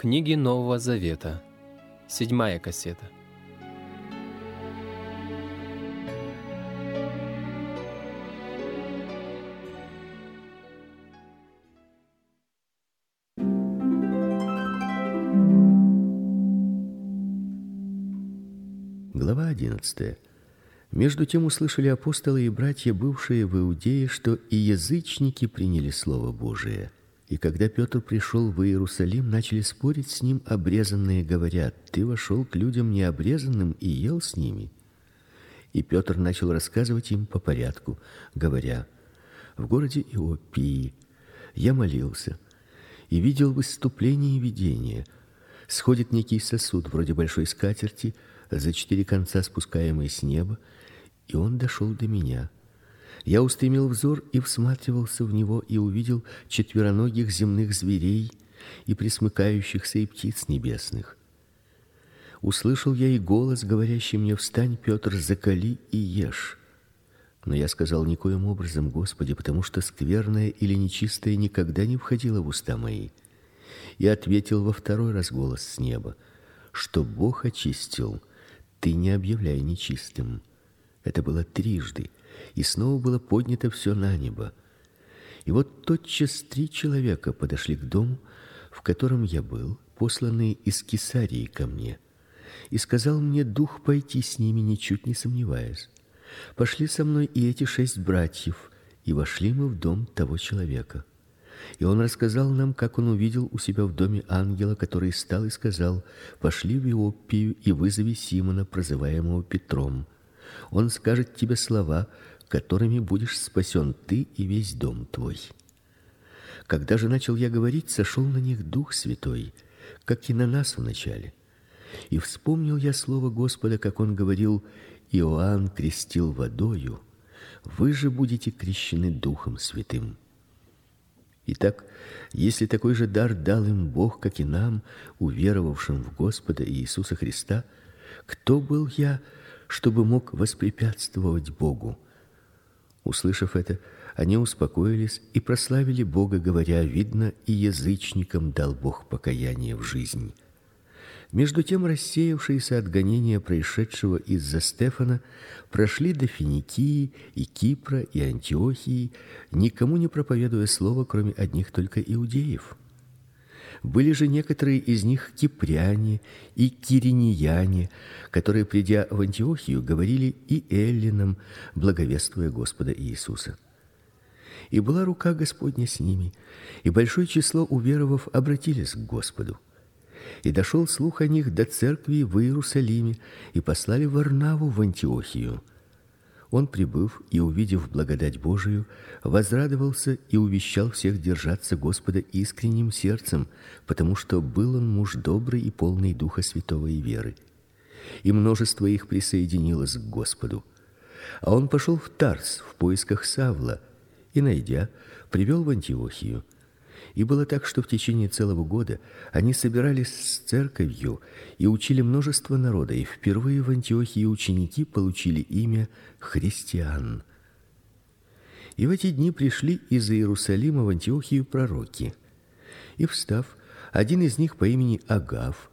Книги Нового Завета. Седьмая кассета. Глава 11. Между тем услышали апостолы и братья, бывшие в Иудее, что и язычники приняли слово Божие. И когда Петр пришел в Иерусалим, начали спорить с ним обрезанные, говорят: "Ты вошел к людям необрезанным и ел с ними?" И Петр начал рассказывать им по порядку, говоря: "В городе Иопии я молился и видел выступление видения. Сходит некий сосуд вроде большой скатерти, за четыре конца спускаемый с неба, и он дошел до меня. Я устремил взор и всматривался в него и увидел четвероногих земных зверей и пресмыкающихся и птиц небесных. Услышал я и голос, говорящий мне: "Встань, Петр, закали и ешь". Но я сказал никоим образом, Господи, потому что скверное или нечистое никогда не входило в уста мои. И ответил во второй раз голос с неба, что Бог очистил, ты не объявляй нечистым. Это было трижды, и снова было поднято все на небо. И вот тотчас три человека подошли к дому, в котором я был, посланные из Кесарии ко мне. И сказал мне дух пойти с ними, ничуть не сомневаясь. Пошли со мной и эти шесть братьев, и вошли мы в дом того человека. И он рассказал нам, как он увидел у себя в доме ангела, который стал и сказал: "Пошли в Иопию и вызови Симона, прозываемого Петром. Он скажет тебе слова, которыми будешь спасен ты и весь дом твой". Когда же начал я говорить, сошел на них Дух Святой, как и на нас вначале. И вспомнил я слово Господа, как он говорил: Иоанн крестил водою, вы же будете крещены Духом Святым. Итак, если такой же дар дал им Бог, как и нам, уверовавшим в Господа Иисуса Христа, кто был я, чтобы мог воспрепятствовать Богу? Услышав это, они успокоились и прославили Бога, говоря: видно, и язычникам дал Бог покаяние в жизнь. Между тем рассеявшиеся от гонения происшедшего из-за Стефана прошли до Финикии и Кипра и Антиохии, никому не проповедуя слова, кроме одних только иудеев. Были же некоторые из них кипряне и киринияне, которые, придя в Антиохию, говорили и эллинам, благовествуя Господа Иисуса. И была рука Господня с ними, и большое число уверовав обратились к Господу и дошел слух о них до церкви в Иерусалиме, и послали Варнаву в Антиохию. Он, прибыв и увидев благодать Божию, возрадовался и увещал всех держаться Господа искренним сердцем, потому что был он муж добрый и полный духа святого и веры. И множество их присоединилось к Господу. А он пошел в Тарс в поисках Савла и найдя, привел в Антиохию. И было так, что в течение целого года они собирались с церковью и учили множество народа, и впервые в Антиохии ученики получили имя христиан. И в эти дни пришли из Иерусалима в Антиохию пророки. И встав, один из них по имени Агав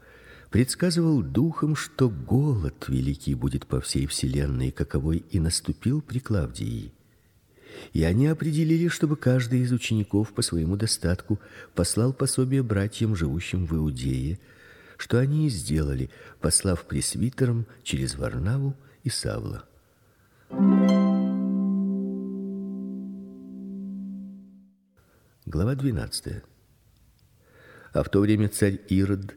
предсказывал духом, что голод великий будет по всей вселенной, каковой и наступил при Клавдии. И они определили, чтобы каждый из учеников по своему достатку послал пособие братьям, живущим в Иудее, что они и сделали, послав пресвитерам через Варнаву и Савла. Глава 12. А в то время царь Ирод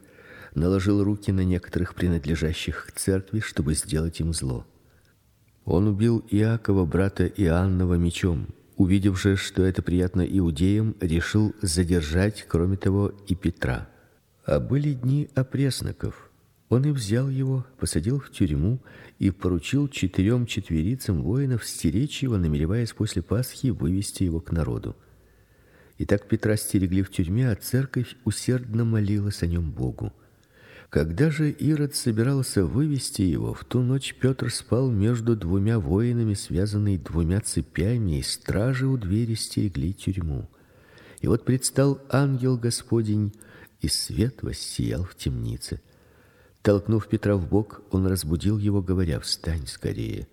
наложил руки на некоторых принадлежащих к церкви, чтобы сделать им зло. Он убил Иакова, брата Иоаннова, мечом. Увидев же, что это приятно иудеям, решил задержать, кроме того, и Петра. А были дни опресноков. Он и взял его, посадил в тюрьму и поручил четырем четверицам воинов стеречь его, намереваясь после Пасхи вывести его к народу. И так Петра стерегли в тюрьме, а церковь усердно молилась о нем Богу. Когда же Ирод собирался вывести его, в ту ночь Петр спал между двумя воинами, связанный двумя цепями, и стражи у двери стерегли тюрьму. И вот предстал ангел Господень, и свет воссиял в темнице. Толкнув Петра в бок, он разбудил его, говоря: "Встань скорее".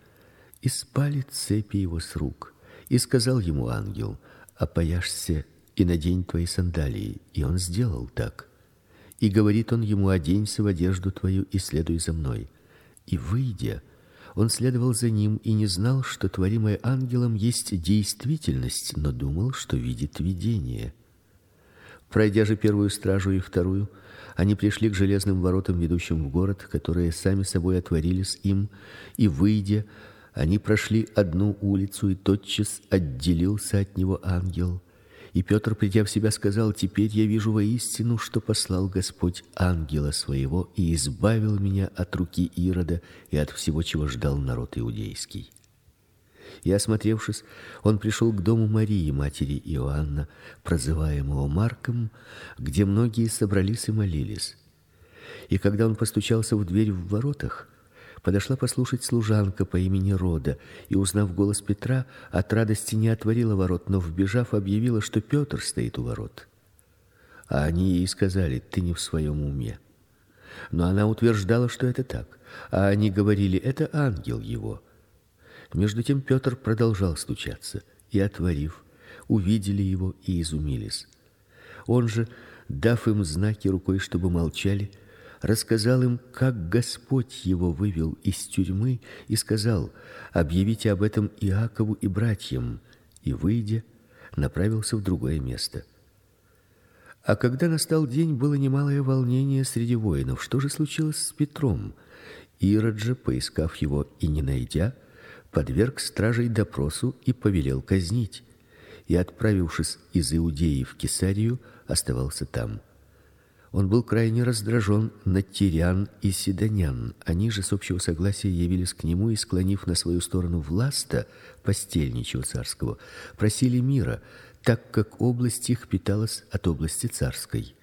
И спали цепи его с рук. И сказал ему ангел: "Опояшься и надень твои сандалии". И он сделал так. И говорит он ему: "Оденься в одежду твою и следуй за мной". И выйдя, он следовал за ним и не знал, что творимое ангелом есть действительность, но думал, что видит видение. Пройдя же первую стражу и вторую, они пришли к железным воротам, ведущим в город, которые сами собой отворились им, и выйдя, они прошли одну улицу, и тотчас отделился от него ангел. И Петр, придя в себя, сказал: "Теперь я вижу воистину, что послал Господь ангела своего и избавил меня от руки Ирода и от всего, чего ждал народ иудейский". И осмотревшись, он пришел к дому Марии, матери Иоанна, прозываемого Марком, где многие собрались и молились. И когда он постучался в дверь в воротах, подошла послушать служанка по имени Рода, и узнав голос Петра, от радости не отворила ворот, но вбежав, объявила, что Петр стоит у ворот. А они ей сказали: "Ты не в своем уме". Но она утверждала, что это так, а они говорили: "Это ангел его". Между тем Петр продолжал стучаться, и отворив, увидели его и изумились. Он же, дав им знаки рукой, чтобы молчали, рассказал им, как Господь его вывел из тюрьмы и сказал: "Объявите об этом Иакову и братьям". И выйдя, направился в другое место. А когда настал день, было немалое волнение среди воинов. Что же случилось с Петром? Ирод же, поискав его и не найдя, подверг стражей допросу и повелел казнить. И отправившись из Иудеи в Кесарию, оставался там. Он был крайне раздражен на тирян и сидонян. Они же с общего согласия явились к нему и склонив на свою сторону власта постельничего царского, просили мира, так как область их питалась от области царской.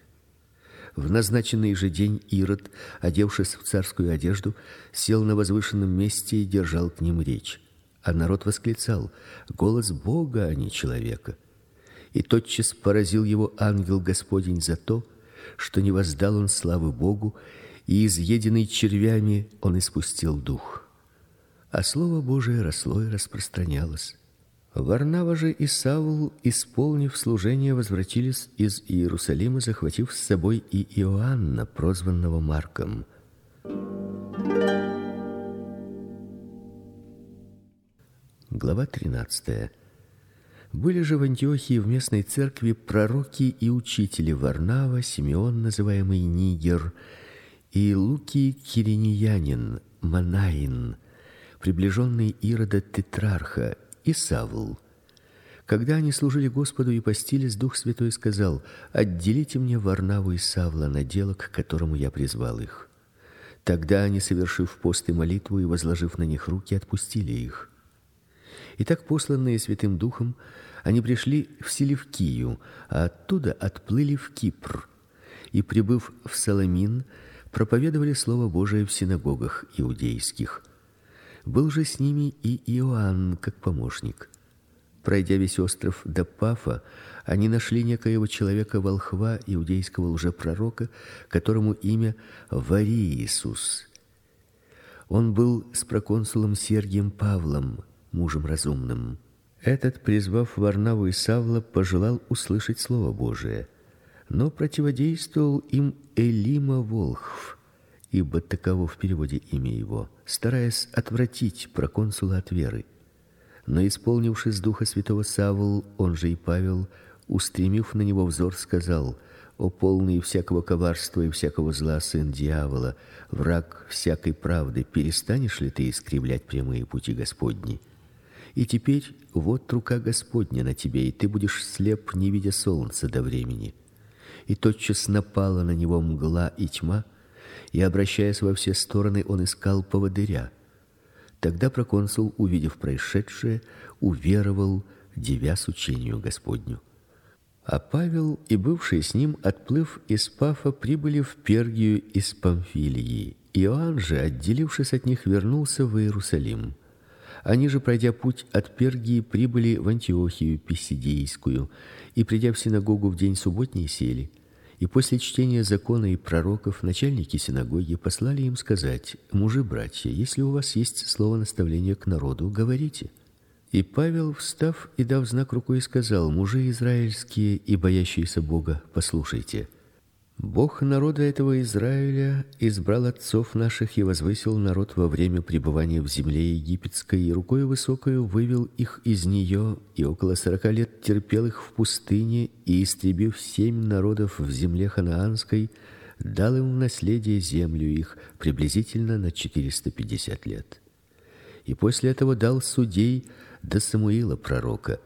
В назначенный же день Ирод, одевшись в царскую одежду, сел на возвышенном месте и держал к ним речь. А народ восклицал: "Голос Бога, а не человека!" И тотчас поразил его ангел Господень за то, что не воздал он славы Богу, и изъеденный червями он испустил дух. А слово Божие росло и распространялось. Варнава же и Савл, исполнив служение, возвратились из Иерусалима, захватив с собой и Иоанна, прозванного Марком. Глава 13. Были же в Антиохии в местной церкви пророки и учители Варнава, Симеон, называемый Нигер, и Луки Кириньянин, Манаин, приближенный Ирода тетрарха, и Савл. Когда они служили Господу и постились, Дух Святой сказал: "Отделите мне Варнаву и Савла на дело, к которому я призвал их". Тогда они, совершив пост и молитву и возложив на них руки, отпустили их. И так посланные Святым Духом, они пришли в Селевкию, а оттуда отплыли в Кипр. И прибыв в Саламин, проповедовали слово Божие в синагогах иудейских. Был же с ними и Иоанн как помощник. Пройдя весь остров до Пафа, они нашли некоего человека волхва иудейского лжепророка, которому имя Вариисус. Он был с проконсулом Сергием Павлом, мужем разумным. Этот, призвав Варнаву и Савла, пожелал услышать слово Божие, но противодействовал им Элима Волхв, ибо таково в переводе имя его, стараясь отвратить проконсула от веры. Но исполнившись духа святого Савл, он же и Павел, устремив на него взор, сказал: "О полный всякого коварства и всякого зла сын дьявола, враг всякой правды, перестанешь ли ты искривлять прямые пути Господни?" И теперь вот рука Господня на тебе, и ты будешь слеп, не видя солнца до времени. И тотчас напала на него мгла и тьма, и обращаясь во все стороны, он искал поводыря. Тогда проконсул, увидев происшедшее, уверовал, девясь учению Господню. А Павел и бывший с ним, отплыв из Пафа, прибыли в Пергию из Памфилии. Иоанн же, отделившись от них, вернулся в Иерусалим. Они же, пройдя путь от Пергии, прибыли в Антиохию Писидийскую, и придя в синагогу в день субботний, сели. И после чтения закона и пророков начальники синагоги послали им сказать: "Мужи, братья, если у вас есть слово наставления к народу, говорите". И Павел, встав и дав знак рукой, сказал: "Мужи израильские и боящиеся Бога, послушайте. Бог народа этого Израиля избрал отцов наших и возвысил народ во время пребывания в земле египетской, и рукой высокою вывел их из нее, и около сорока лет терпел их в пустыне, и истребив семь народов в земле ханаанской, дал им в наследие землю их приблизительно на четыреста пятьдесят лет. И после этого дал судей до Самуила пророка,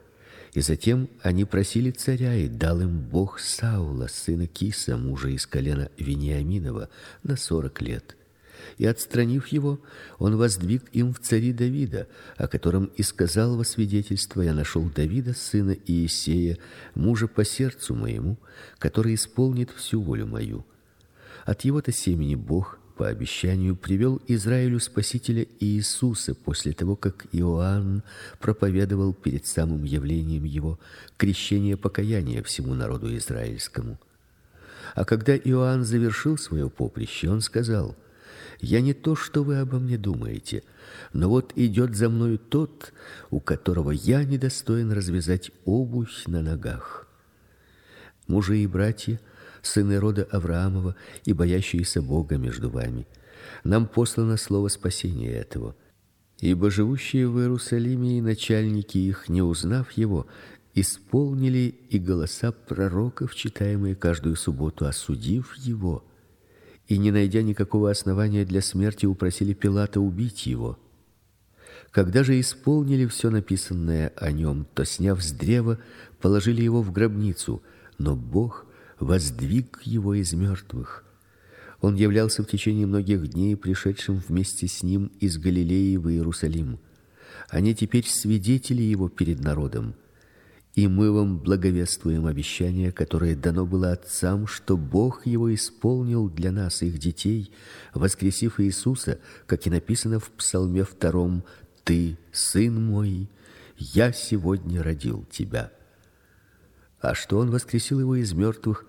и затем они просили царя, и дал им Бог Саула, сына Киса, мужа из колена Вениаминова, на сорок лет. И отстранив его, он воздвиг им в цари Давида, о котором и сказал во свидетельство: я нашел Давида сына Иисея, мужа по сердцу моему, который исполнит всю волю мою. От его-то семени Бог по обещанию привел Израилю Спасителя Иисуса после того, как Иоанн проповедовал перед самым явлением его крещение покаяния всему народу израильскому. А когда Иоанн завершил свое поприще, он сказал: "Я не то, что вы обо мне думаете, но вот идет за мною тот, у которого я недостоин развязать обувь на ногах". Мужи и братья, сыны рода Авраамова и боящиеся Бога между вами. Нам послано слово спасения этого. Ибо живущие в Иерусалиме и начальники их, не узнав его, исполнили и голоса пророков, читаемые каждую субботу, осудив его, и не найдя никакого основания для смерти, упросили Пилата убить его. Когда же исполнили все написанное о нем, то сняв с древа, положили его в гробницу, но Бог воздвиг его из мертвых. Он являлся в течение многих дней пришедшим вместе с ним из Галилеи в Иерусалим. Они теперь свидетели его перед народом. И мы вам благовествуем обещание, которое дано было отцам, что Бог его исполнил для нас их детей, воскресив Иисуса, как и написано в Псалме втором: ты, сын мой, я сегодня родил тебя. А что он воскресил его из мертвых,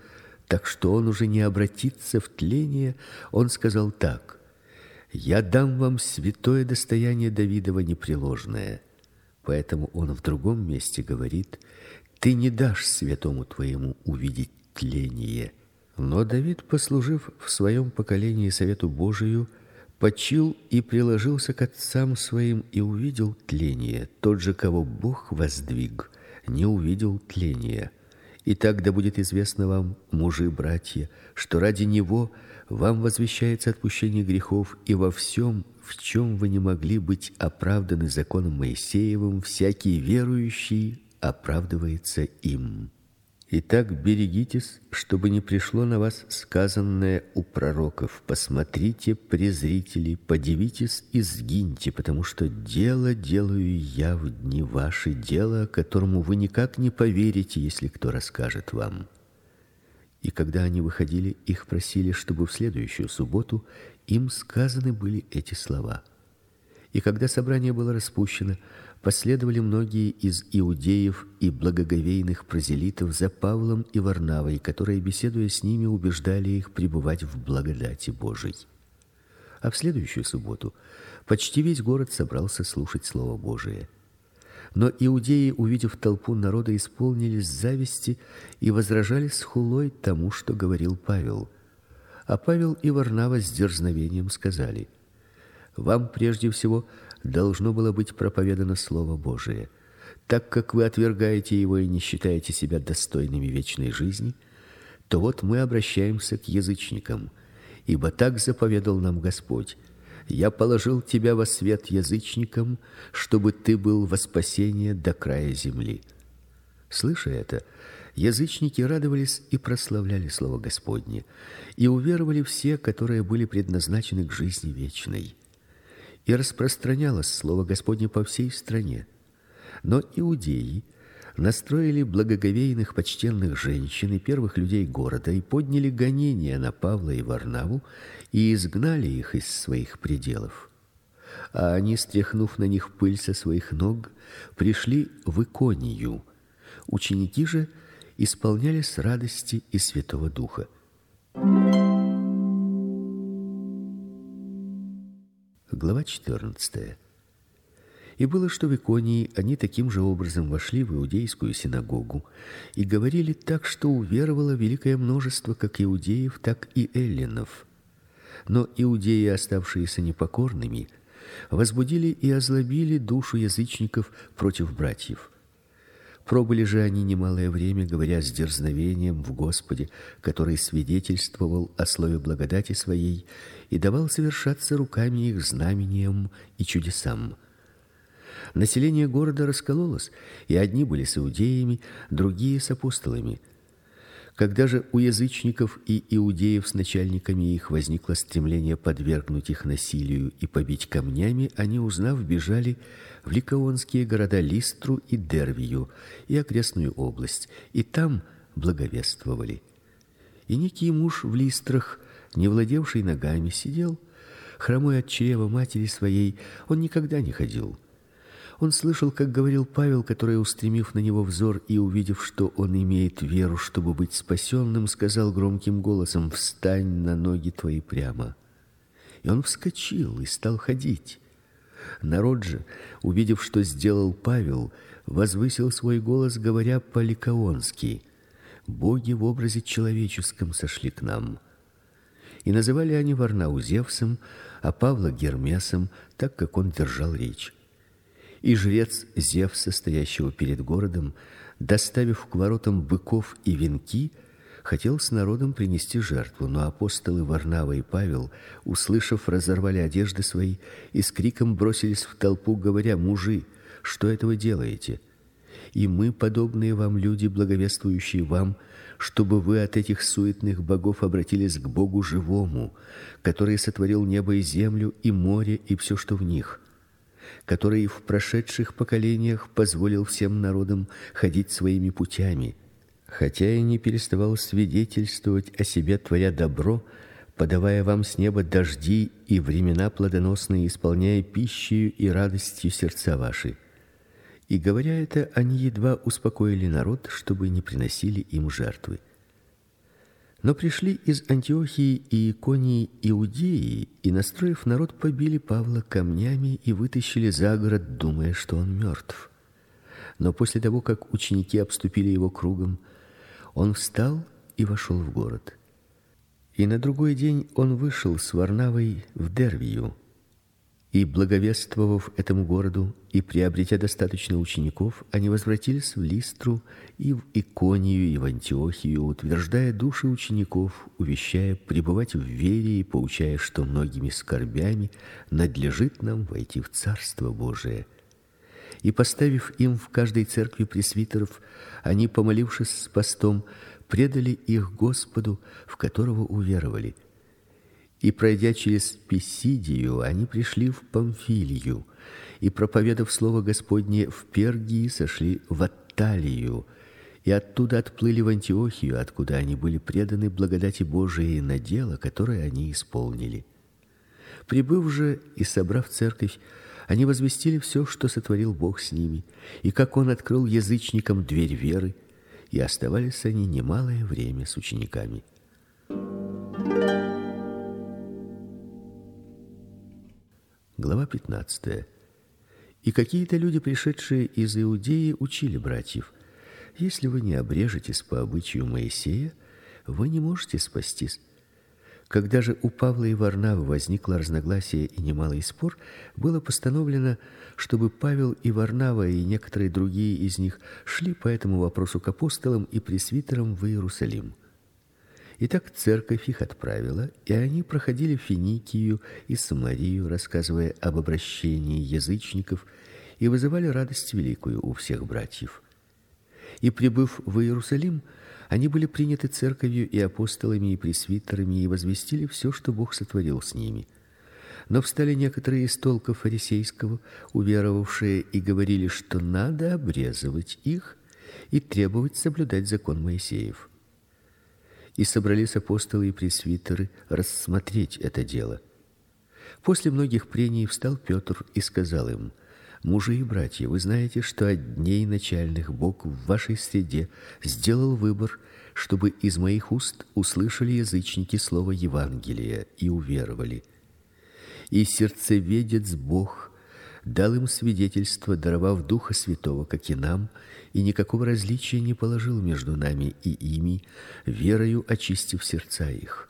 так что он уже не обратится в тление, он сказал так: Я дам вам святое достояние Давидова непреложное. Поэтому он в другом месте говорит: Ты не дашь святому твоему увидеть тление. Но Давид, послужив в своем поколении совету Божию, почил и приложился к отцам своим и увидел тление. Тот же, кого Бог воздвиг, не увидел тления. И так да будет известно вам, мужи, братья, что ради него вам возвещается отпущение грехов, и во всем, в чем вы не могли быть оправданы законом Моисеевым, всякий верующий оправдывается им. Итак, берегитесь, чтобы не пришло на вас сказанное у пророков: посмотрите, презрители, подивитесь и сгиньте, потому что дело делаю я в дни ваши, дело, которому вы никак не поверите, если кто расскажет вам. И когда они выходили, их просили, чтобы в следующую субботу им сказаны были эти слова. И когда собрание было распущено, последовали многие из иудеев и благоговейных прозелитов за Павлом и Варнавой, которые беседуя с ними убеждали их пребывать в благодати Божией. А в следующую субботу почти весь город собрался слушать слово Божие. Но иудеи, увидев толпу народа, исполнились зависти и возражали с хулой тому, что говорил Павел. А Павел и Варнава с дерзновением сказали: "Вам прежде всего должно было быть проповедано слово Божие. Так как вы отвергаете его и не считаете себя достойными вечной жизни, то вот мы обращаемся к язычникам, ибо так заповедал нам Господь: я положил тебя во свет язычникам, чтобы ты был во спасение до края земли. Слыша это, язычники радовались и прославляли слово Господне, и уверовали все, которые были предназначены к жизни вечной и распространялось слово Господне по всей стране. Но иудеи настроили благоговейных почтенных женщин и первых людей города и подняли гонения на Павла и Варнаву и изгнали их из своих пределов. А они, стряхнув на них пыль со своих ног, пришли в Иконию. Ученики же исполнялись радости и Святого Духа. Глава 14. И было, что в Иконии они таким же образом вошли в иудейскую синагогу и говорили так, что уверовало великое множество как иудеев, так и эллинов. Но иудеи, оставшиеся непокорными, возбудили и озлобили душу язычников против братьев. Пробыли же они немалое время, говоря с дерзновением в Господе, который свидетельствовал о слове благодати своей и давал совершаться руками их знамениям и чудесам. Население города раскололось, и одни были с иудеями, другие с апостолами. Когда же у язычников и иудеев с начальниками их возникло стремление подвергнуть их насилию и побить камнями, они, узнав, бежали в ликаонские города Листру и Дервию и окрестную область, и там благовествовали. И некий муж в Листрах, не владевший ногами, сидел хромой от чрева матери своей, он никогда не ходил. Он слышал, как говорил Павел, который, устремив на него взор и увидев, что он имеет веру, чтобы быть спасенным, сказал громким голосом: "Встань на ноги твои прямо". И он вскочил и стал ходить. Народ же, увидев, что сделал Павел, возвысил свой голос, говоря по-ликаонски: "Боги в образе человеческом сошли к нам". И называли они Варнау Зевсом, а Павла Гермесом, так как он держал речь. И жрец Зевса, стоящего перед городом, доставив к воротам быков и венки, хотел с народом принести жертву, но апостолы Варнава и Павел, услышав, разорвали одежды свои и с криком бросились в толпу, говоря: "Мужи, что это вы делаете? И мы, подобные вам люди, благовествующие вам, чтобы вы от этих суетных богов обратились к Богу живому, который сотворил небо и землю и море и все, что в них" который в прошедших поколениях позволил всем народам ходить своими путями, хотя и не переставал свидетельствовать о себе, творя добро, подавая вам с неба дожди и времена плодоносные, исполняя пищей и радостью сердца ваши. И говоря это, они едва успокоили народ, чтобы не приносили им жертвы. Но пришли из Антиохии и Иконии иудеи, и настроив народ, побили Павла камнями и вытащили за город, думая, что он мертв. Но после того, как ученики обступили его кругом, он встал и вошел в город. И на другой день он вышел с Варнавой в Дервию, и благовествовав этому городу и приобретя достаточно учеников, они возвратились в Листру и в Иконию и в Антиохию, утверждая души учеников, увещая пребывать в вере и поучая, что многими скорбями надлежит нам войти в Царство Божие. И поставив им в каждой церкви пресвитеров, они, помолившись с постом, предали их Господу, в которого уверовали – и пройдя через Писидию, они пришли в Памфилию, и проповедав слово Господне в Пергии, сошли в Атталию, и оттуда отплыли в Антиохию, откуда они были преданы благодати Божией на дело, которое они исполнили. Прибыв же и собрав церковь, они возвестили все, что сотворил Бог с ними, и как он открыл язычникам дверь веры, и оставались они немалое время с учениками. Глава 15. И какие-то люди, пришедшие из Иудеи, учили братьев: если вы не обрежетесь по обычаю Моисея, вы не можете спастись. Когда же у Павла и Варнавы возникло разногласие и немалый спор, было постановлено, чтобы Павел и Варнава и некоторые другие из них шли по этому вопросу к апостолам и пресвитерам в Иерусалим. Итак, церковь их отправила, и они проходили Финикию и Самарию, рассказывая об обращении язычников и вызывали радость великую у всех братьев. И прибыв в Иерусалим, они были приняты церковью и апостолами и пресвитерами и возвестили все, что Бог сотворил с ними. Но встали некоторые из толка фарисейского, уверовавшие и говорили, что надо обрезывать их и требовать соблюдать закон Моисеев и собрались апостолы и пресвитеры рассмотреть это дело. После многих прений встал Петр и сказал им: Мужи и братья, вы знаете, что от дней начальных Бог в вашей среде сделал выбор, чтобы из моих уст услышали язычники слово Евангелия и уверовали. и сердцеведец Бог дал им свидетельство, даровав Духа Святого, как и нам, и никакого различия не положил между нами и ими, верою очистив сердца их.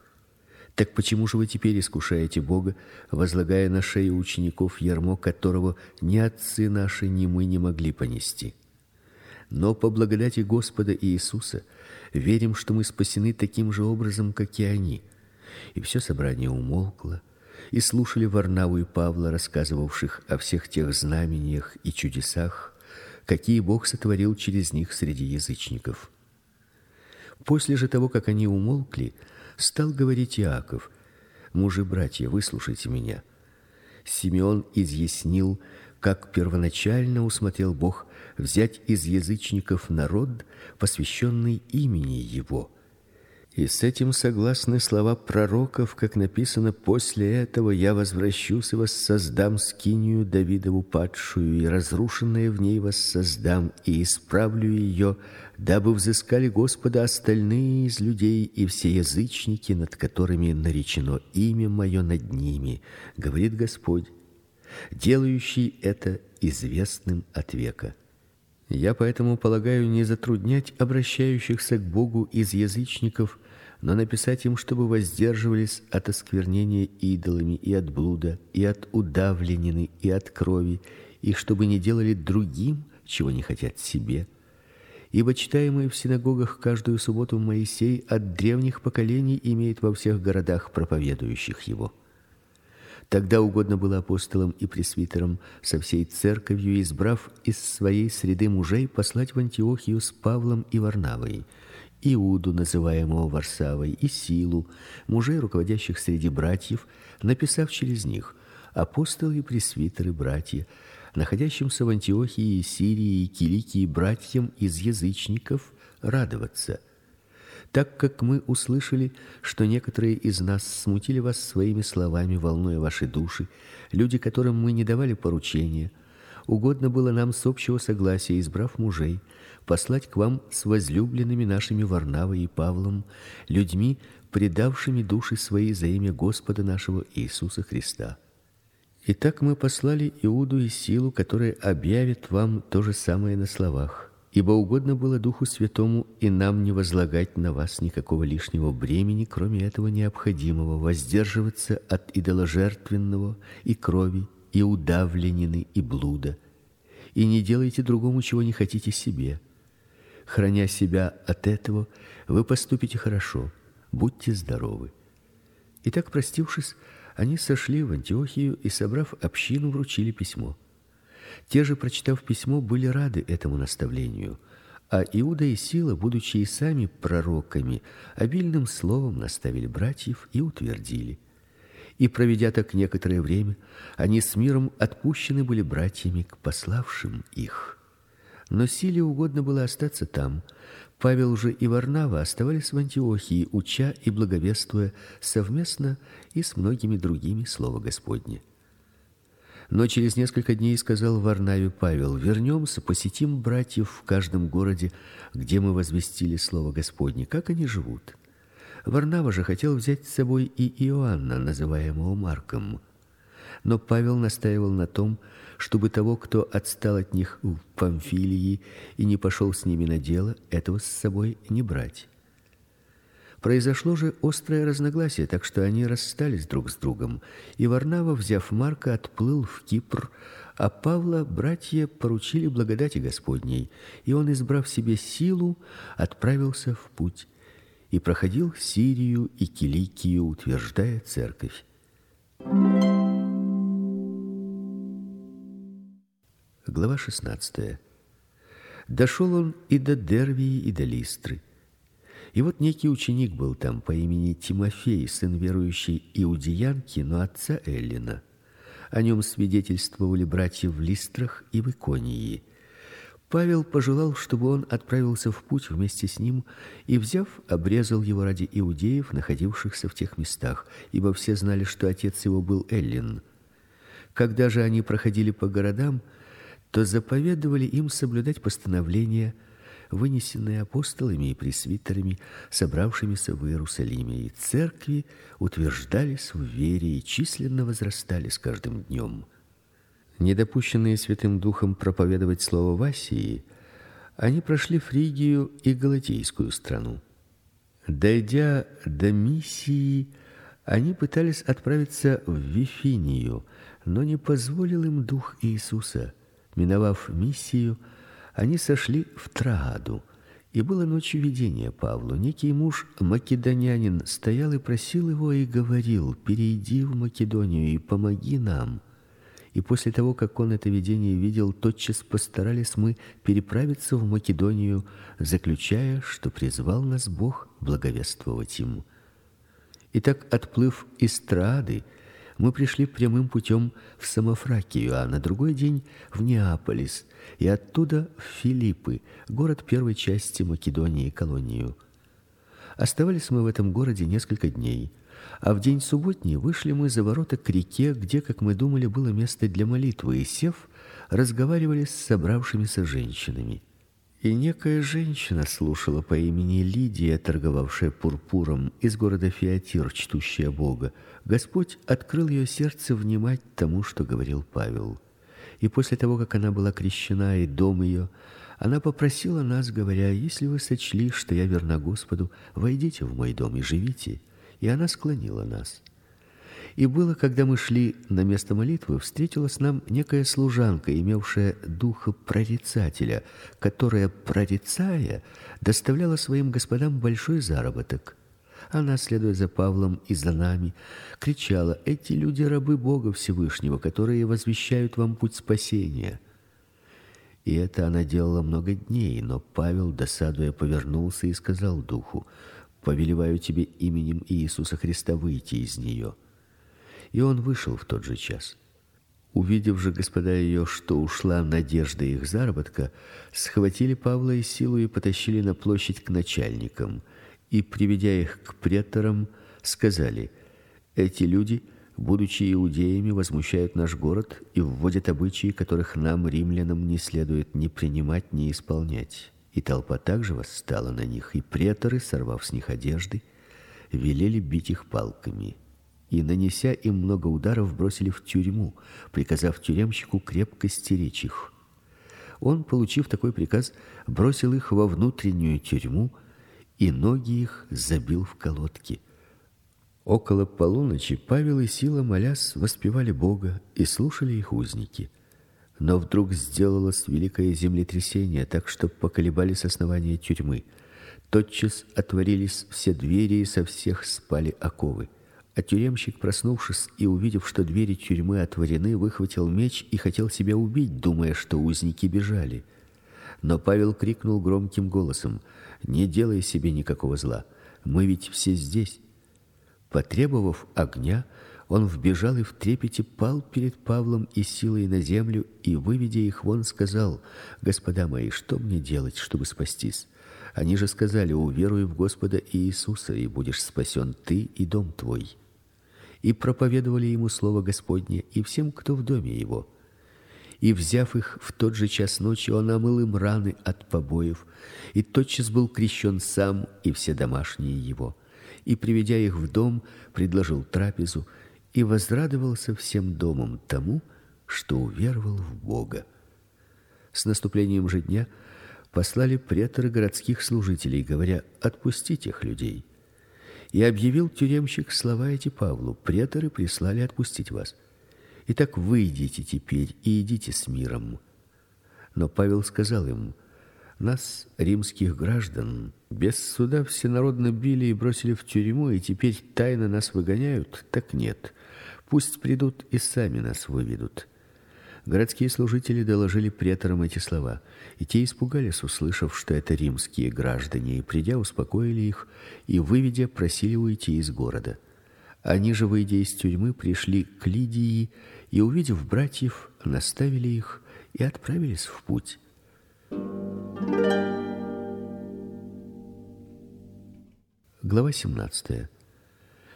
Так почему же вы теперь искушаете Бога, возлагая на шею учеников ярмо, которого ни отцы наши, ни мы не могли понести? Но по благодати Господа Иисуса верим, что мы спасены таким же образом, как и они. И все собрание умолкло, и слушали Варнаву и Павла, рассказывавших о всех тех знамениях и чудесах, какие Бог сотворил через них среди язычников. После же того, как они умолкли, стал говорить Иаков: "Мужи, братья, выслушайте меня. Симеон изъяснил, как первоначально усмотрел Бог взять из язычников народ, посвященный имени его. И с этим согласны слова пророков, как написано: после этого я возвращусь и воссоздам скинию Давидову падшую и разрушенное в ней воссоздам и исправлю ее, дабы взыскали Господа остальные из людей и все язычники, над которыми наречено имя мое над ними, говорит Господь, делающий это известным от века. Я поэтому полагаю не затруднять обращающихся к Богу из язычников, но написать им, чтобы воздерживались от осквернения идолами и от блуда, и от удавленины, и от крови, и чтобы не делали другим, чего не хотят себе. Ибо читаемый в синагогах каждую субботу Моисей от древних поколений имеет во всех городах проповедующих его. Тогда угодно было апостолам и пресвитерам со всей церковью, избрав из своей среды мужей, послать в Антиохию с Павлом и Варнавой, Иуду, называемого Варсавой, и Силу, мужей, руководящих среди братьев, написав через них: апостолы пресвитеры братья, находящимся в Антиохии, Сирии и Киликии братьям из язычников радоваться так как мы услышали, что некоторые из нас смутили вас своими словами, волнуя ваши души, люди, которым мы не давали поручения, угодно было нам с общего согласия, избрав мужей, послать к вам с возлюбленными нашими Варнавой и Павлом, людьми, предавшими души свои за имя Господа нашего Иисуса Христа. Итак, мы послали Иуду и Силу, которые объявят вам то же самое на словах ибо угодно было Духу Святому и нам не возлагать на вас никакого лишнего бремени, кроме этого необходимого воздерживаться от идоложертвенного и крови, и удавленины, и блуда. И не делайте другому чего не хотите себе. Храня себя от этого, вы поступите хорошо. Будьте здоровы. Итак, простившись, они сошли в Антиохию и, собрав общину, вручили письмо. Те же, прочитав письмо, были рады этому наставлению, а Иуда и Сила, будучи и сами пророками, обильным словом наставили братьев и утвердили. И проведя так некоторое время, они с миром отпущены были братьями к пославшим их. Но Силе угодно было остаться там. Павел же и Варнава оставались в Антиохии, уча и благовествуя совместно и с многими другими слово Господне. Но через несколько дней сказал Варнаве Павел: "Вернемся, посетим братьев в каждом городе, где мы возвестили слово Господне, как они живут". Варнава же хотел взять с собой и Иоанна, называемого Марком. Но Павел настаивал на том, чтобы того, кто отстал от них в Памфилии и не пошел с ними на дело, этого с собой не брать. Произошло же острое разногласие, так что они расстались друг с другом. И Варнава, взяв Марка, отплыл в Кипр, а Павла братья поручили благодати Господней, и он, избрав себе силу, отправился в путь и проходил Сирию и Киликию, утверждая церковь. Глава 16. Дошел он и до Дервии, и до Листры. И вот некий ученик был там по имени Тимофей, сын верующей иудеянки, но отца Эллина. О нем свидетельствовали братья в Листрах и в Иконии. Павел пожелал, чтобы он отправился в путь вместе с ним, и взяв, обрезал его ради иудеев, находившихся в тех местах, ибо все знали, что отец его был Эллин. Когда же они проходили по городам, то заповедовали им соблюдать постановления вынесенные апостолами и пресвитерами, собравшимися в Иерусалиме, и церкви утверждались в вере и численно возрастали с каждым днем. Недопущенные Святым Духом проповедовать слово в Асии, они прошли Фригию и Галатийскую страну. Дойдя до Миссии, они пытались отправиться в Вифинию, но не позволил им дух Иисуса. Миновав Миссию, они сошли в Трааду. И было ночью видение Павлу. Некий муж македонянин стоял и просил его и говорил: "Перейди в Македонию и помоги нам". И после того, как он это видение видел, тотчас постарались мы переправиться в Македонию, заключая, что призвал нас Бог благовествовать ему. Итак, отплыв из Трады, мы пришли прямым путем в Самофракию, а на другой день в Неаполис, и оттуда в Филиппы, город первой части Македонии, колонию. Оставались мы в этом городе несколько дней, а в день субботний вышли мы за ворота к реке, где, как мы думали, было место для молитвы, и сев, разговаривали с собравшимися женщинами. И некая женщина слушала по имени Лидия, торговавшая пурпуром из города Фиатир, чтущая Бога. Господь открыл ее сердце внимать тому, что говорил Павел. И после того, как она была крещена и дом ее, она попросила нас, говоря: "Если вы сочли, что я верна Господу, войдите в мой дом и живите". И она склонила нас. И было, когда мы шли на место молитвы, встретилась нам некая служанка, имевшая духа прорицателя, которая, прорицая, доставляла своим господам большой заработок. Она, следуя за Павлом и за нами, кричала: "Эти люди рабы Бога Всевышнего, которые возвещают вам путь спасения". И это она делала много дней, но Павел, досадуя, повернулся и сказал духу: "Повелеваю тебе именем Иисуса Христа выйти из нее" и он вышел в тот же час. Увидев же господа ее, что ушла надежда их заработка, схватили Павла и силу и потащили на площадь к начальникам, и приведя их к преторам, сказали: эти люди, будучи иудеями, возмущают наш город и вводят обычаи, которых нам римлянам не следует ни принимать, ни исполнять. И толпа также восстала на них, и преторы, сорвав с них одежды, велели бить их палками и, нанеся им много ударов, бросили в тюрьму, приказав тюремщику крепко стеречь их. Он, получив такой приказ, бросил их во внутреннюю тюрьму и ноги их забил в колодки. Около полуночи Павел и Сила, молясь, воспевали Бога, и слушали их узники. Но вдруг сделалось великое землетрясение, так что поколебались основания тюрьмы. Тотчас отворились все двери, и со всех спали оковы. А тюремщик, проснувшись и увидев, что двери тюрьмы отворены, выхватил меч и хотел себя убить, думая, что узники бежали. Но Павел крикнул громким голосом: "Не делай себе никакого зла. Мы ведь все здесь". Потребовав огня, он вбежал и в трепете пал перед Павлом и силой на землю, и выведя их вон, сказал: "Господа мои, что мне делать, чтобы спастись?" Они же сказали: "Уверуй в Господа Иисуса, и будешь спасен ты и дом твой" и проповедовали ему слово Господне и всем, кто в доме его. И взяв их в тот же час ночи, он омыл им раны от побоев, и тотчас был крещен сам и все домашние его. И приведя их в дом, предложил трапезу и возрадовался всем домом тому, что уверовал в Бога. С наступлением же дня послали преторы городских служителей, говоря: "Отпустите их людей" и объявил тюремщик слова эти Павлу: "Преторы прислали отпустить вас. Итак, выйдите теперь и идите с миром". Но Павел сказал им: "Нас, римских граждан, без суда всенародно били и бросили в тюрьму, и теперь тайно нас выгоняют. Так нет. Пусть придут и сами нас выведут". Городские служители доложили преторам эти слова, и те испугались, услышав, что это римские граждане, и придя успокоили их и выведя просили уйти из города. Они же, выйдя из тюрьмы, пришли к Лидии и, увидев братьев, наставили их и отправились в путь. Глава 17.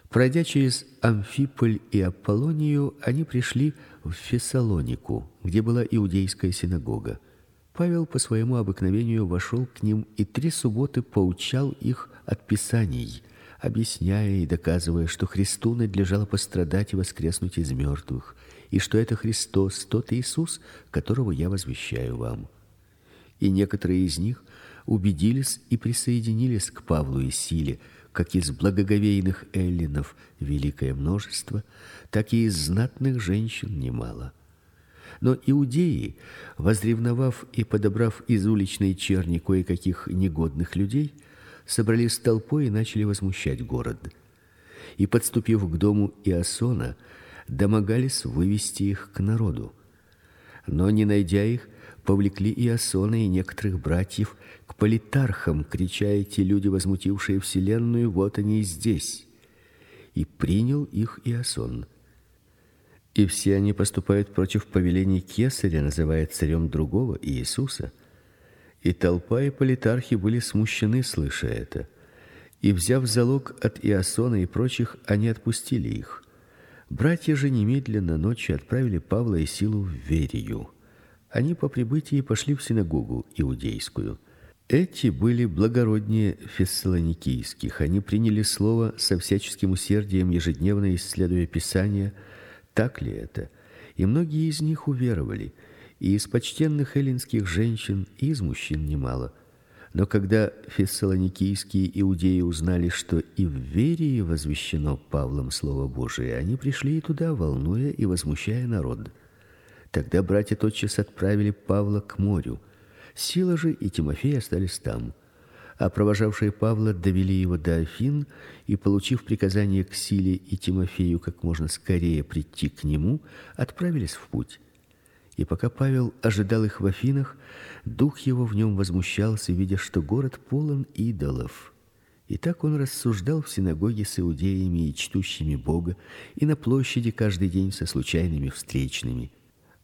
Пройдя через Амфиполь и Аполлонию, они пришли в Фессалонику, где была иудейская синагога. Павел по своему обыкновению вошел к ним и три субботы поучал их от Писаний, объясняя и доказывая, что Христу надлежало пострадать и воскреснуть из мертвых, и что это Христос, тот Иисус, которого я возвещаю вам. И некоторые из них убедились и присоединились к Павлу и Силе, как из благоговейных эллинов великое множество, так и из знатных женщин немало. Но иудеи, возревновав и подобрав из уличной черни кое-каких негодных людей, собрались толпой и начали возмущать город. И подступив к дому Иосона, домогались вывести их к народу. Но не найдя их, повлекли Иосона и некоторых братьев к политархам, крича эти люди, возмутившие вселенную, вот они и здесь. И принял их Иосон. И все они поступают против повелений кесаря, называя царем другого Иисуса. И толпа и политархи были смущены, слыша это. И взяв залог от Иосона и прочих, они отпустили их. Братья же немедленно ночью отправили Павла и Силу в Верию. Они по прибытии пошли в синагогу иудейскую. Эти были благороднее фессалоникийских. Они приняли слово со всяческим усердием, ежедневно исследуя Писания, так ли это? И многие из них уверовали, и из почтенных эллинских женщин, и из мужчин немало. Но когда фессалоникийские иудеи узнали, что и в Верии возвещено Павлом слово Божие, они пришли и туда, волнуя и возмущая народ. Тогда братья тотчас отправили Павла к морю. Сила же и Тимофей остались там а провожавшие Павла довели его до Афин и, получив приказание к Силе и Тимофею как можно скорее прийти к нему, отправились в путь. И пока Павел ожидал их в Афинах, дух его в нем возмущался, видя, что город полон идолов. И так он рассуждал в синагоге с иудеями и чтущими Бога, и на площади каждый день со случайными встречными.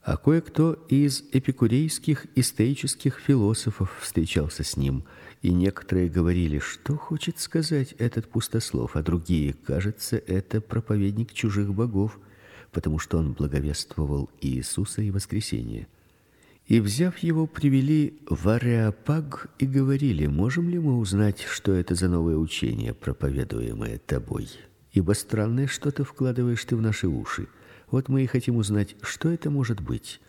А кое-кто из эпикурейских и стоических философов встречался с ним – и некоторые говорили, что хочет сказать этот пустослов, а другие, кажется, это проповедник чужих богов, потому что он благовествовал Иисуса и воскресение. И взяв его, привели в Ареопаг и говорили: "Можем ли мы узнать, что это за новое учение, проповедуемое тобой? Ибо странное что-то вкладываешь ты в наши уши. Вот мы и хотим узнать, что это может быть".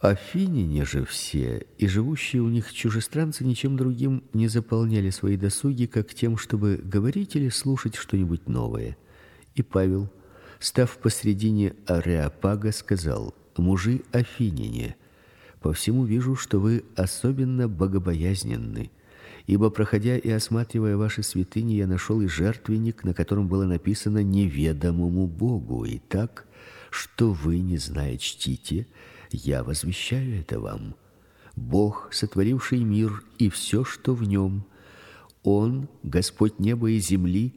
Афиняне же все и живущие у них чужестранцы ничем другим не заполняли свои досуги, как тем, чтобы говорить или слушать что-нибудь новое. И Павел, став посредине Ареопага, сказал: "Мужи афиняне, по всему вижу, что вы особенно богобоязненны. Ибо проходя и осматривая ваши святыни, я нашел и жертвенник, на котором было написано неведомому Богу, и так, что вы не зная чтите, я возвещаю это вам. Бог, сотворивший мир и все, что в нем, он, Господь неба и земли,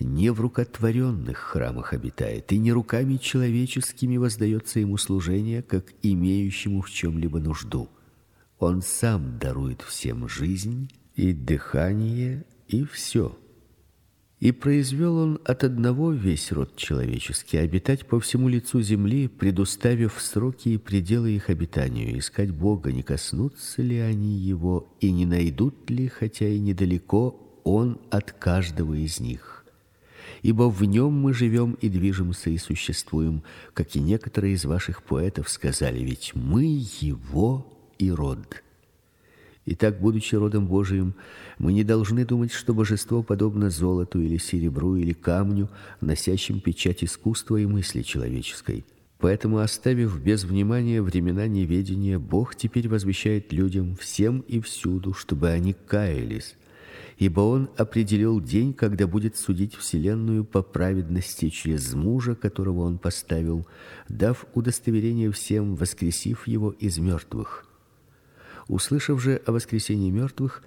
не в рукотворенных храмах обитает, и не руками человеческими воздается ему служение, как имеющему в чем либо нужду. Он сам дарует всем жизнь и дыхание и все. И произвел он от одного весь род человеческий обитать по всему лицу земли, предуставив сроки и пределы их обитанию, искать Бога, не коснутся ли они его и не найдут ли, хотя и недалеко, он от каждого из них. Ибо в нем мы живем и движемся и существуем, как и некоторые из ваших поэтов сказали, ведь мы его и род. Итак, будучи родом Божиим, мы не должны думать, что божество подобно золоту или серебру или камню, носящим печать искусства и мысли человеческой. Поэтому, оставив без внимания времена неведения, Бог теперь возвещает людям всем и всюду, чтобы они каялись, ибо он определил день, когда будет судить вселенную по праведности через мужа, которого он поставил, дав удостоверение всем, воскресив его из мертвых. Услышав же о воскресении мертвых,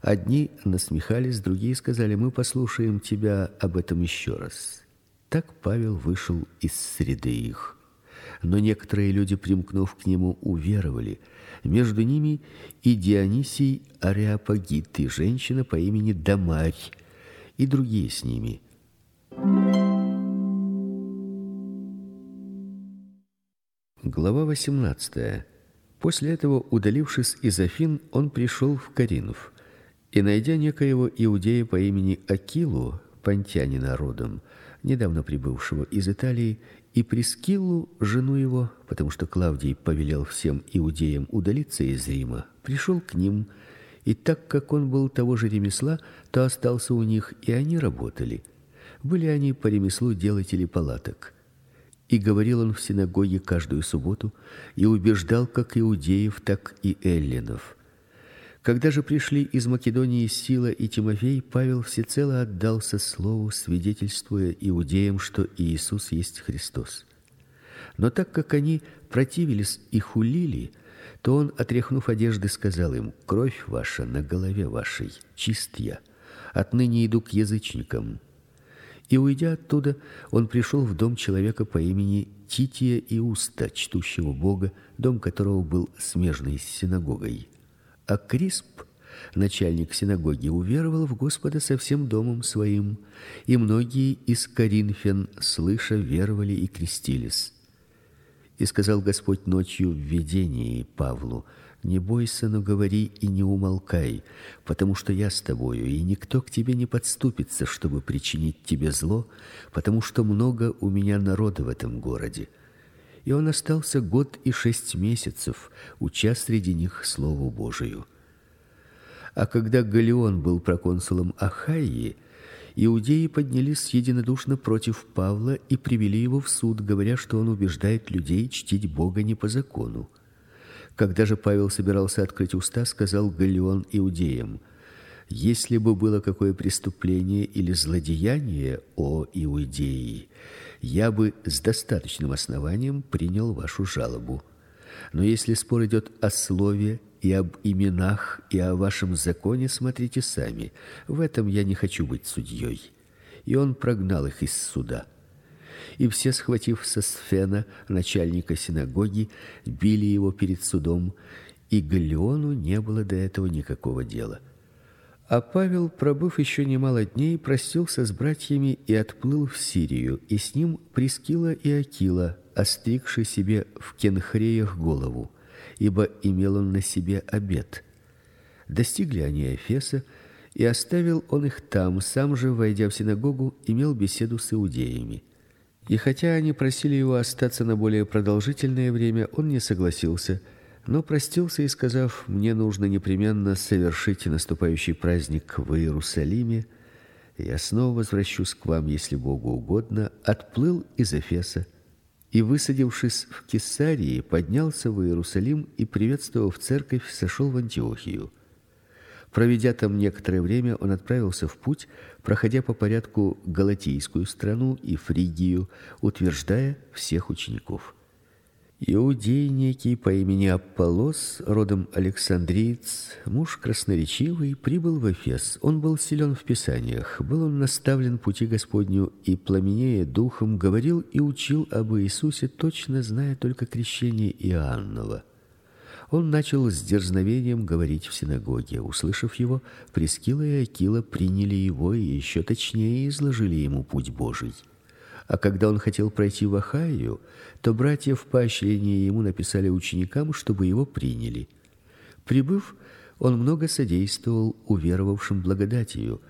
одни насмехались, другие сказали: "Мы послушаем тебя об этом еще раз". Так Павел вышел из среды их. Но некоторые люди, примкнув к нему, уверовали. Между ними и Дионисий Ареопагит, и женщина по имени Дамарь, и другие с ними. Глава 18. После этого, удалившись из Афин, он пришел в Коринф. И найдя некоего иудея по имени Акилу, понтянина родом, недавно прибывшего из Италии, и Прискиллу, жену его, потому что Клавдий повелел всем иудеям удалиться из Рима, пришел к ним, и так как он был того же ремесла, то остался у них, и они работали. Были они по ремеслу делатели палаток. И говорил он в синагоге каждую субботу и убеждал как иудеев, так и эллинов. Когда же пришли из Македонии Сила и Тимофей, Павел всецело отдался слову, свидетельствуя иудеям, что Иисус есть Христос. Но так как они противились и хулили, то он, отряхнув одежды, сказал им: "Кровь ваша на голове вашей, чист я. Отныне иду к язычникам". И уйдя оттуда, он пришел в дом человека по имени Тития Иуста, чтущего Бога, дом которого был смежный с синагогой. А Крисп, начальник синагоги, уверовал в Господа со всем домом своим, и многие из коринфян, слыша, веровали и крестились. И сказал Господь ночью в видении Павлу: не бойся, но говори и не умолкай, потому что я с тобою, и никто к тебе не подступится, чтобы причинить тебе зло, потому что много у меня народа в этом городе. И он остался год и шесть месяцев, уча среди них слову Божию. А когда Галион был проконсулом Ахайи, иудеи поднялись единодушно против Павла и привели его в суд, говоря, что он убеждает людей чтить Бога не по закону. Когда же Павел собирался открыть уста, сказал Галион иудеям: если бы было какое преступление или злодеяние, о иудеи, я бы с достаточным основанием принял вашу жалобу. Но если спор идет о слове и об именах и о вашем законе, смотрите сами. В этом я не хочу быть судьей. И он прогнал их из суда и все, схватив Сосфена, начальника синагоги, били его перед судом, и Галлиону не было до этого никакого дела. А Павел, пробыв еще немало дней, простился с братьями и отплыл в Сирию, и с ним Прискила и Акила, остригши себе в Кенхреях голову, ибо имел он на себе обет. Достигли они Эфеса, и оставил он их там, сам же, войдя в синагогу, имел беседу с иудеями. И хотя они просили его остаться на более продолжительное время, он не согласился, но простился и сказав: "Мне нужно непременно совершить наступающий праздник в Иерусалиме, я снова возвращусь к вам, если Богу угодно", отплыл из Эфеса и, высадившись в Кесарии, поднялся в Иерусалим и, приветствовав церковь, сошел в Антиохию. Проведя там некоторое время, он отправился в путь, проходя по порядку Галатийскую страну и Фригию, утверждая всех учеников. Иудей некий по имени Аполлос, родом Александриец, муж красноречивый, прибыл в Эфес. Он был силен в писаниях, был он наставлен пути Господню и пламенея духом говорил и учил об Иисусе, точно зная только крещение Иоаннова. Он начал с дерзновением говорить в синагоге. Услышав его, Прискила и Акила приняли его и еще точнее изложили ему путь Божий. А когда он хотел пройти в Ахаю, то братья в поощрение ему написали ученикам, чтобы его приняли. Прибыв, он много содействовал уверовавшим благодатью,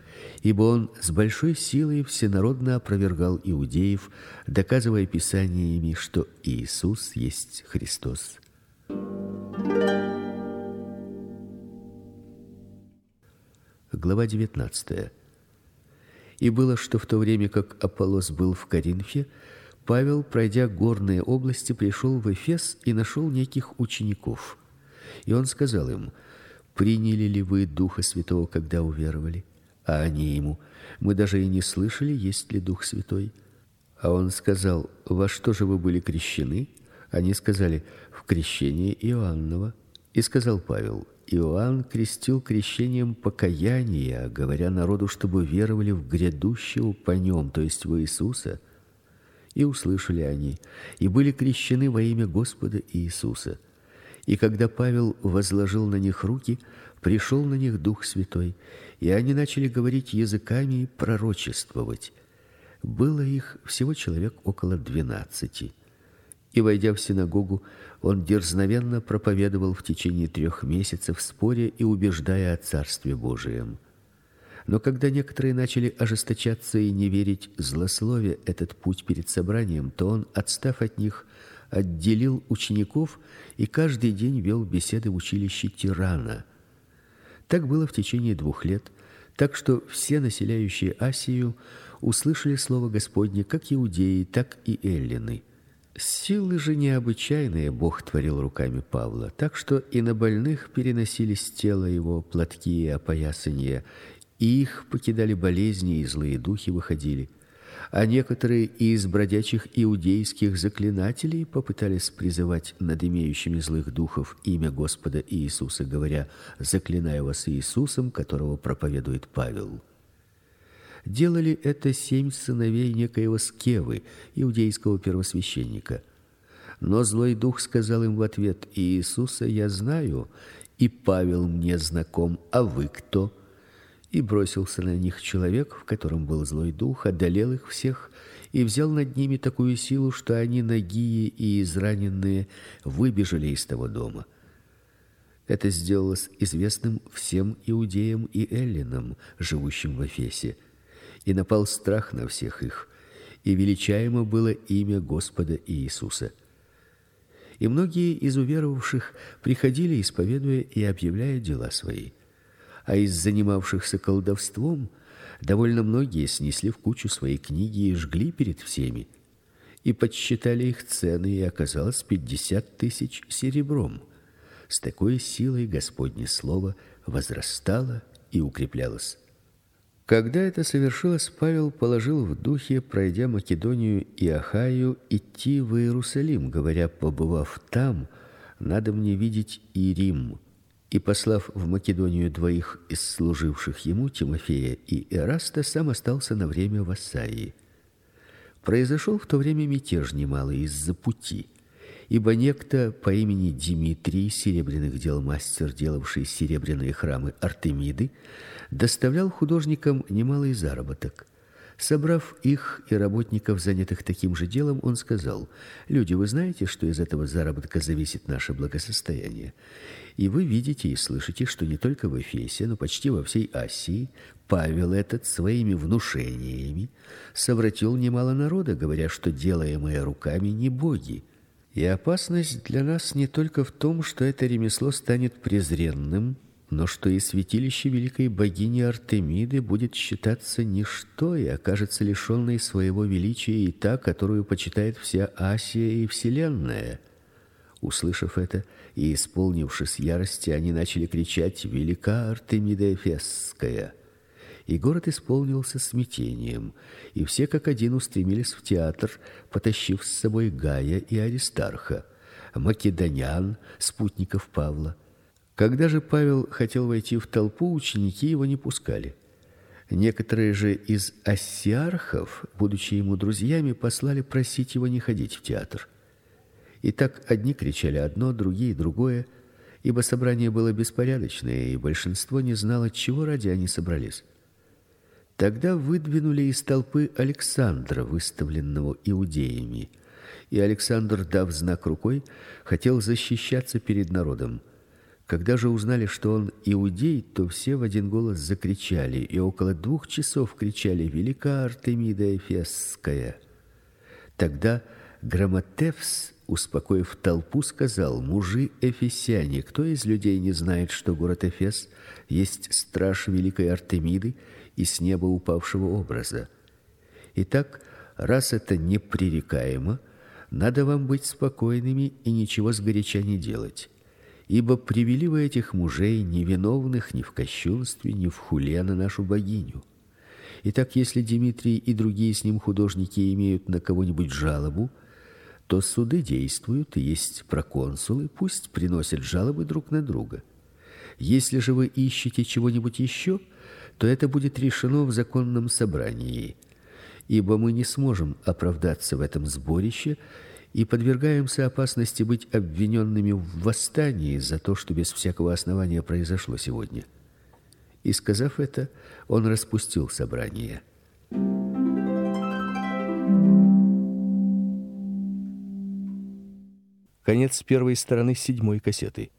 ибо он с большой силой всенародно опровергал иудеев, доказывая писаниями, что Иисус есть Христос. Глава 19. И было, что в то время, как Аполлос был в Коринфе, Павел, пройдя горные области, пришел в Эфес и нашел неких учеников. И он сказал им: "Приняли ли вы Духа Святого, когда уверовали?" А они ему: "Мы даже и не слышали, есть ли Дух Святой". А он сказал: "Во что же вы были крещены?" Они сказали: "В крещение Иоаннова". И сказал Павел: Иоанн крестил крещением покаяния, говоря народу, чтобы веровали в грядущего по нем, то есть в Иисуса. И услышали они, и были крещены во имя Господа Иисуса. И когда Павел возложил на них руки, пришел на них Дух Святой, и они начали говорить языками и пророчествовать. Было их всего человек около двенадцати. И войдя в синагогу, он дерзновенно проповедовал в течение трех месяцев, споря и убеждая о царстве Божием. Но когда некоторые начали ожесточаться и не верить злословие этот путь перед собранием, то он, отстав от них, отделил учеников и каждый день вел беседы в училище Тирана. Так было в течение двух лет, так что все населяющие Асию услышали слово Господне, как иудеи, так и эллины. Силы же необычайные Бог творил руками Павла, так что и на больных переносились тела его платки и опоясания, и их покидали болезни, и злые духи выходили. А некоторые из бродячих иудейских заклинателей попытались призывать над имеющими злых духов имя Господа Иисуса, говоря: "Заклинаю вас Иисусом, которого проповедует Павел" делали это семь сыновей некоего Скевы, иудейского первосвященника. Но злой дух сказал им в ответ: "Иисуса я знаю, и Павел мне знаком, а вы кто?" И бросился на них человек, в котором был злой дух, одолел их всех и взял над ними такую силу, что они нагие и израненные выбежали из того дома. Это сделалось известным всем иудеям и эллинам, живущим в Эфесе и напал страх на всех их, и величаемо было имя Господа Иисуса. И многие из уверовавших приходили, исповедуя и объявляя дела свои. А из занимавшихся колдовством довольно многие снесли в кучу свои книги и жгли перед всеми. И подсчитали их цены, и оказалось пятьдесят тысяч серебром. С такой силой Господне слово возрастало и укреплялось. Когда это совершилось, Павел положил в духе, пройдя Македонию и Ахаю, идти в Иерусалим, говоря: "Побывав там, надо мне видеть и Рим". И послав в Македонию двоих из служивших ему Тимофея и Эраста, сам остался на время в Ассаии. Произошел в то время мятеж немалый из-за пути ибо некто по имени Дмитрий, серебряных дел мастер, делавший серебряные храмы Артемиды, доставлял художникам немалый заработок. Собрав их и работников, занятых таким же делом, он сказал: "Люди, вы знаете, что из этого заработка зависит наше благосостояние. И вы видите и слышите, что не только в Эфесе, но почти во всей Асии Павел этот своими внушениями совратил немало народа, говоря, что делаемое руками не боги. И опасность для нас не только в том, что это ремесло станет презренным, но что и святилище великой богини Артемиды будет считаться ничто и окажется лишённой своего величия и та, которую почитает вся Асия и вселенная. Услышав это и исполнившись ярости, они начали кричать: "Велика Артемида Эфесская!" И город исполнился смятением, и все как один устремились в театр, потащив с собой Гая и Аристарха, македонян, спутников Павла. Когда же Павел хотел войти в толпу, ученики его не пускали. Некоторые же из ассиархов, будучи ему друзьями, послали просить его не ходить в театр. И так одни кричали одно, другие другое, ибо собрание было беспорядочное, и большинство не знало, чего ради они собрались. Тогда выдвинули из толпы Александра, выставленного иудеями. И Александр, дав знак рукой, хотел защищаться перед народом. Когда же узнали, что он иудей, то все в один голос закричали, и около двух часов кричали: "Велика Артемида Эфесская!" Тогда Грамотевс, успокоив толпу, сказал: "Мужи эфесяне, кто из людей не знает, что город Эфес есть страж великой Артемиды и с неба упавшего образа. Итак, раз это непререкаемо, надо вам быть спокойными и ничего сгоряча не делать. Ибо привели вы этих мужей невиновных ни в кощунстве, ни в хуле на нашу богиню. Итак, если Дмитрий и другие с ним художники имеют на кого-нибудь жалобу, то суды действуют, есть проконсулы, пусть приносят жалобы друг на друга. Если же вы ищете чего-нибудь еще, то это будет решено в законном собрании, ибо мы не сможем оправдаться в этом сборище и подвергаемся опасности быть обвиненными в восстании за то, что без всякого основания произошло сегодня. И сказав это, он распустил собрание. Конец первой стороны седьмой кассеты.